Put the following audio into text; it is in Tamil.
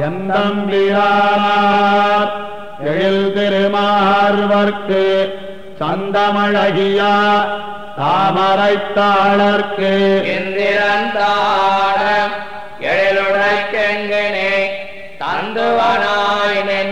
எந்தம்பிரானார் எழில் திருமார்வர்க்கு சந்தமழகியா? தாமரைத்தாளர்க்கு இந்திரந்தாட எழிலுடைக்கெங்கனே தந்துவனாயினே